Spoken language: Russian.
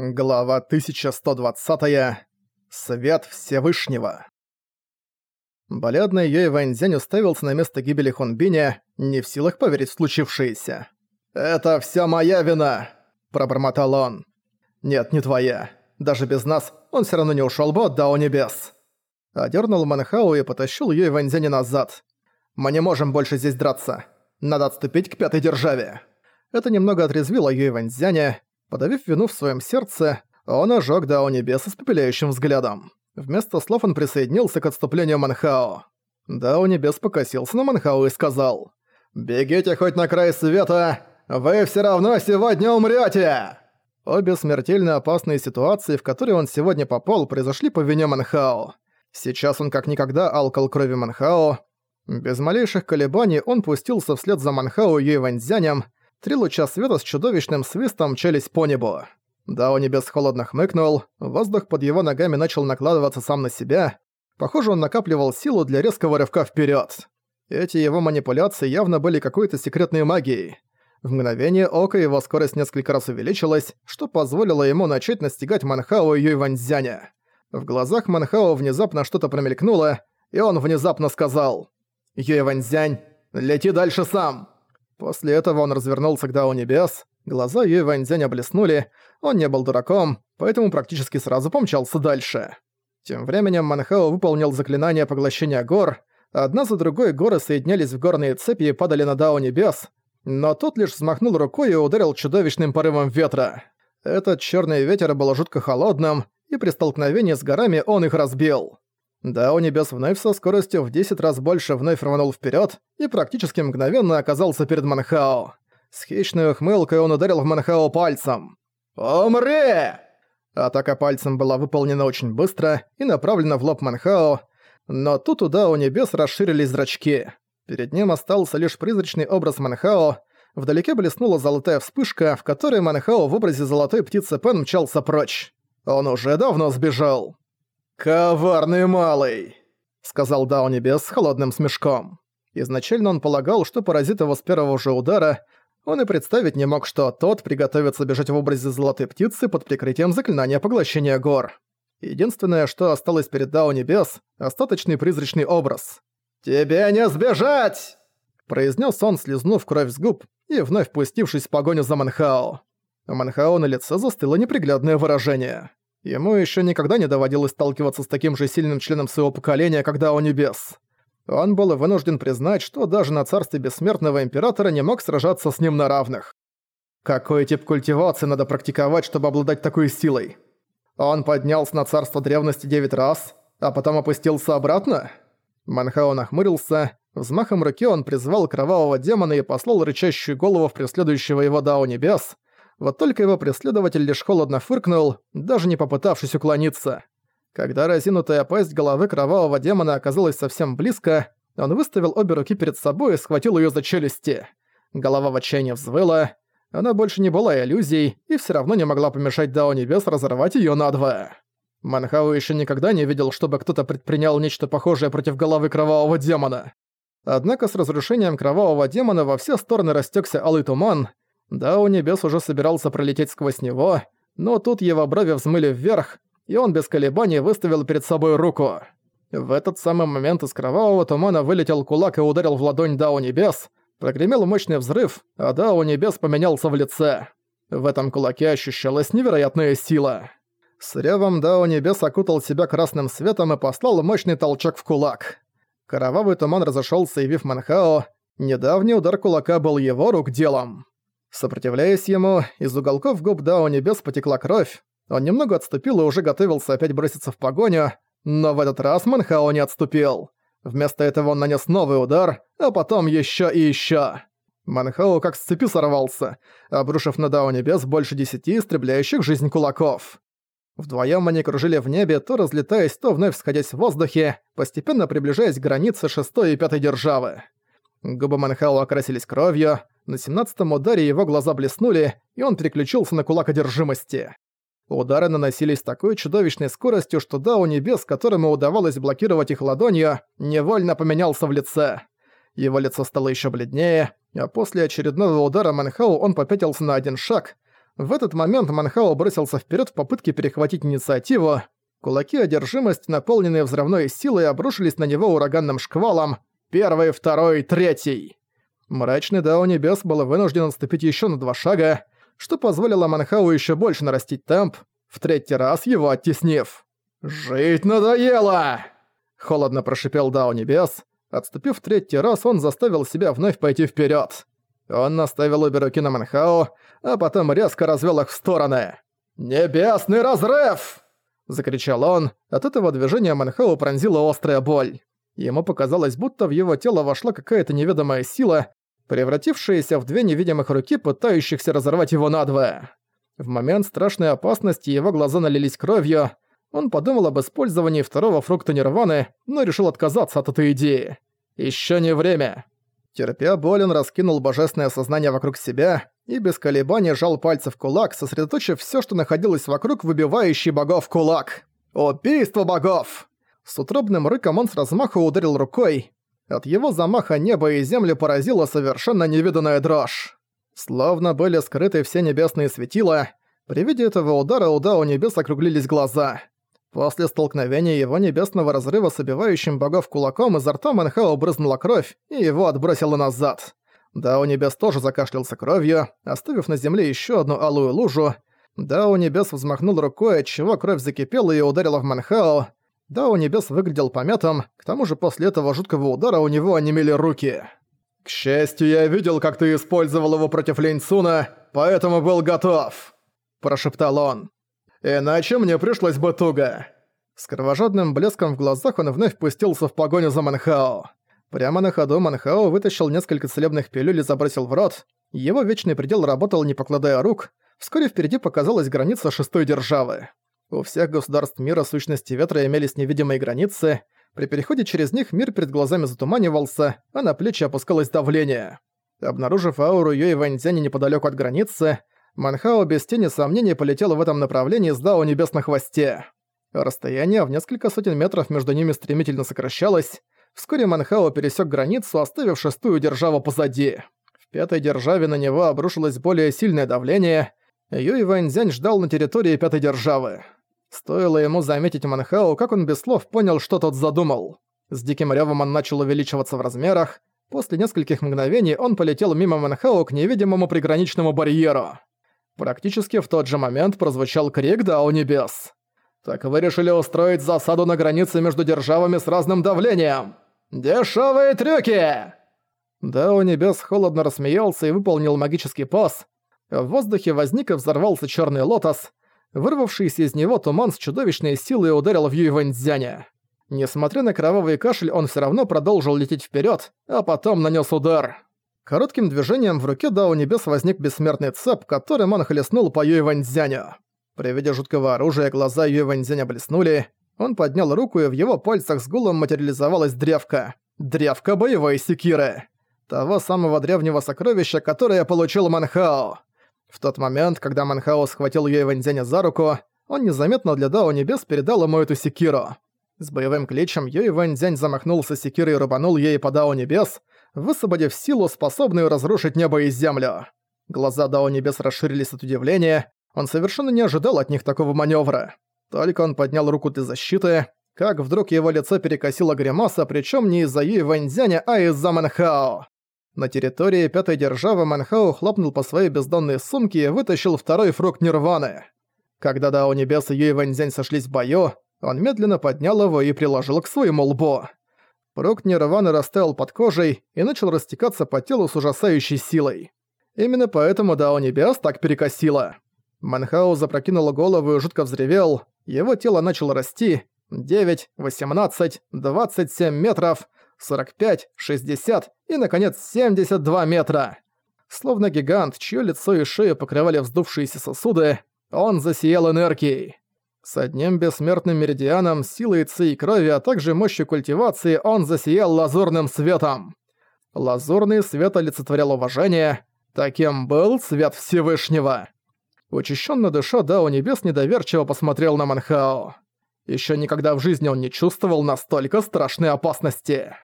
Глава 1120. Свет Всевышнего. Болядный Юй Вэньцзянь уставился на место гибели Хунбиня, не в силах поверить в случившееся. «Это вся моя вина!» – пробормотал он. «Нет, не твоя. Даже без нас он все равно не ушел бы от Дао Небес». Одернул Манхау и потащил Юй Вэньцзяня назад. «Мы не можем больше здесь драться. Надо отступить к пятой державе». Это немного отрезвило Юй Вэньцзяня, Подавив вину в своем сердце, он ожег Дао Небес испепеляющим взглядом. Вместо слов он присоединился к отступлению Манхао. Дао Небес покосился на Манхао и сказал «Бегите хоть на край света, вы все равно сегодня умрете!» Обе смертельно опасные ситуации, в которые он сегодня попал, произошли по вине Манхао. Сейчас он как никогда алкал крови Манхао. Без малейших колебаний он пустился вслед за Манхао и Юйваньцзянем, Три луча света с чудовищным свистом мчались по небу. Дао Небес холодно хмыкнул, воздух под его ногами начал накладываться сам на себя. Похоже, он накапливал силу для резкого рывка вперед. Эти его манипуляции явно были какой-то секретной магией. В мгновение ока его скорость несколько раз увеличилась, что позволило ему начать настигать Манхао и Юйваньцзяня. В глазах Манхао внезапно что-то промелькнуло, и он внезапно сказал «Юйваньцзянь, лети дальше сам!» После этого он развернулся к Дао Небес, глаза Юй Ваньцзяня блеснули, он не был дураком, поэтому практически сразу помчался дальше. Тем временем Манхао выполнил заклинание поглощения гор, одна за другой горы соединялись в горные цепи и падали на Дао Небес, но тот лишь взмахнул рукой и ударил чудовищным порывом ветра. Этот черный ветер был жутко холодным, и при столкновении с горами он их разбил. Да, у небес вновь со скоростью в 10 раз больше вновь рванул вперед и практически мгновенно оказался перед Манхао. С хищной ухмылкой он ударил в Манхао пальцем. «Умри!» Атака пальцем была выполнена очень быстро и направлена в лоб Манхао, но тут у Дао Небес расширились зрачки. Перед ним остался лишь призрачный образ Манхао, вдалеке блеснула золотая вспышка, в которой Манхао в образе золотой птицы Пен мчался прочь. Он уже давно сбежал. «Коварный малый!» — сказал Дао Небес с холодным смешком. Изначально он полагал, что поразит его с первого же удара, он и представить не мог, что тот приготовится бежать в образе золотой птицы под прикрытием заклинания поглощения гор. Единственное, что осталось перед Дао Небес — остаточный призрачный образ. «Тебе не сбежать!» — произнес он, слезнув кровь с губ и вновь пустившись в погоню за Манхао. У Манхао на лице застыло неприглядное выражение. Ему еще никогда не доводилось сталкиваться с таким же сильным членом своего поколения, когда у небес. Он был вынужден признать, что даже на царстве бессмертного императора не мог сражаться с ним на равных. Какой тип культивации надо практиковать, чтобы обладать такой силой? Он поднялся на царство древности девять раз, а потом опустился обратно? Манхао нахмурился, взмахом руки он призвал кровавого демона и послал рычащую голову в преследующего его Дао Небес — вот только его преследователь лишь холодно фыркнул, даже не попытавшись уклониться. Когда разинутая пасть головы кровавого демона оказалась совсем близко, он выставил обе руки перед собой и схватил её за челюсти. Голова в отчаянии взвыла. Она больше не была иллюзией и всё равно не могла помешать Дао Небес разорвать её надвое. Манхау ещё никогда не видел, чтобы кто-то предпринял нечто похожее против головы кровавого демона. Однако с разрушением кровавого демона во все стороны растёкся алый туман, да, у небес уже собирался пролететь сквозь него, но тут его брови взмыли вверх, и он без колебаний выставил перед собой руку. В этот самый момент из кровавого тумана вылетел кулак и ударил в ладонь Дао Небес, прогремел мощный взрыв, а Дао Небес поменялся в лице. В этом кулаке ощущалась невероятная сила. С ревом Дао Небес окутал себя красным светом и послал мощный толчок в кулак. Кровавый туман разошелся, явив Манхао. Недавний удар кулака был его рук делом. Сопротивляясь ему, из уголков губ Дао Небес потекла кровь. Он немного отступил и уже готовился опять броситься в погоню, но в этот раз Манхао не отступил. Вместо этого он нанес новый удар, а потом еще и еще. Манхао как с цепи сорвался, обрушив на Дао Небес больше десяти истребляющих жизнь кулаков. Вдвоем они кружили в небе, то разлетаясь, то вновь сходясь в воздухе, постепенно приближаясь к границе шестой и пятой державы. Губы Манхао окрасились кровью, на семнадцатом ударе его глаза блеснули, и он переключился на кулак одержимости. Удары наносились такой чудовищной скоростью, что Дао Небес, которому удавалось блокировать их ладонью, невольно поменялся в лице. Его лицо стало еще бледнее, а после очередного удара Манхау он попятился на один шаг. В этот момент Манхао бросился вперед в попытке перехватить инициативу. Кулаки одержимости, наполненные взрывной силой, обрушились на него ураганным шквалом. Первый, второй, третий. Мрачный Дао Небес был вынужден отступить еще на два шага, что позволило Манхау еще больше нарастить темп, в третий раз его оттеснив. «Жить надоело!» Холодно прошипел Дао Небес. Отступив в третий раз, он заставил себя вновь пойти вперед. Он наставил обе руки на Манхао, а потом резко развел их в стороны. «Небесный разрыв!» Закричал он. От этого движения Манхао пронзила острая боль. Ему показалось, будто в его тело вошла какая-то неведомая сила, превратившаяся в две невидимых руки, пытающихся разорвать его надвое. В момент страшной опасности его глаза налились кровью. Он подумал об использовании второго фрукта Нирваны, но решил отказаться от этой идеи. Еще не время. Терпя боль, он раскинул божественное сознание вокруг себя и без колебаний жал пальцы в кулак, сосредоточив все, что находилось вокруг выбивающий богов кулак. «Убийство богов!» С утробным рыком он с размаха ударил рукой. От его замаха небо и землю поразила совершенно невиданная дрожь. Словно были скрыты все небесные светила, при виде этого удара у Дао Небес округлились глаза. После столкновения его небесного разрыва с убивающим богов кулаком изо рта Мэнхао брызнула кровь, и его отбросило назад. Дао Небес тоже закашлялся кровью, оставив на земле еще одну алую лужу. Дао Небес взмахнул рукой, отчего кровь закипела и ударила в Манхао. Дао Небес выглядел помятым, к тому же после этого жуткого удара у него онемели руки. «К счастью, я видел, как ты использовал его против Линьцуна, поэтому был готов», – прошептал он. Иначе мне пришлось бы туго. С кровожадным блеском в глазах он вновь пустился в погоню за Манхао. Прямо на ходу Манхао вытащил несколько целебных пилюль и забросил в рот. Его вечный предел работал, не покладая рук. Вскоре впереди показалась граница шестой державы. У всех государств мира сущности ветра имелись невидимые границы. При переходе через них мир перед глазами затуманивался, а на плечи опускалось давление. Обнаружив ауру Юэ Ваньцзяни неподалеку от границы, Манхао без тени сомнений полетел в этом направлении с Дао Небес на хвосте. Расстояние в несколько сотен метров между ними стремительно сокращалось. Вскоре Манхао пересек границу, оставив шестую державу позади. В пятой державе на него обрушилось более сильное давление. Юй Вэньцзянь ждал на территории пятой державы. Стоило ему заметить Манхао, как он без слов понял, что тот задумал. С диким рёвом он начал увеличиваться в размерах. После нескольких мгновений он полетел мимо Манхао к невидимому приграничному барьеру. Практически в тот же момент прозвучал крик «Дао Небес». «Так вы решили устроить засаду на границе между державами с разным давлением? Дешевые трюки!» Дао Небес холодно рассмеялся и выполнил магический пас. В воздухе возник и взорвался черный лотос. Вырвавшийся из него туман с чудовищной силой ударил в Юйвэньцзяня. Несмотря на кровавый кашель, он все равно продолжил лететь вперед, а потом нанес удар. Коротким движением в руке Дао Небес возник бессмертный цеп, которым он хлестнул по Юй Ваньцзяню. При виде жуткого оружия глаза Юй Ваньцзяня блеснули. Он поднял руку, и в его пальцах с гулом материализовалась древка. Древка боевой секиры. Того самого древнего сокровища, которое получил Манхао. В тот момент, когда Манхао схватил Юй Ваньцзяня за руку, он незаметно для Дао Небес передал ему эту секиру. С боевым кличем Юй Ваньцзянь замахнулся секирой и рубанул ей по Дао Небес, высвободив силу, способную разрушить небо и землю. Глаза Дао Небес расширились от удивления, он совершенно не ожидал от них такого маневра. Только он поднял руку для защиты, как вдруг его лицо перекосило гримаса, причем не из-за Юй Вэньцзяня, а из-за Манхао. На территории пятой державы Манхао хлопнул по своей бездонной сумке и вытащил второй фрукт Нирваны. Когда Дао Небес и Юй Вэньцзянь сошлись в бою, он медленно поднял его и приложил к своему лбу. Рог Нирваны растаял под кожей и начал растекаться по телу с ужасающей силой. Именно поэтому Дао Небес так перекосило. Манхау запрокинул голову и жутко взревел, его тело начало расти. 9, 18, 27 метров, 45, 60 и, наконец, 72 метра. Словно гигант, чье лицо и шею покрывали вздувшиеся сосуды, он засиял энергией. С одним бессмертным меридианом, силой ци и крови, а также мощью культивации он засиял лазурным светом. Лазурный свет олицетворял уважение. Таким был свет Всевышнего. Учащенно дыша, Дао Небес недоверчиво посмотрел на Манхао. Еще никогда в жизни он не чувствовал настолько страшной опасности.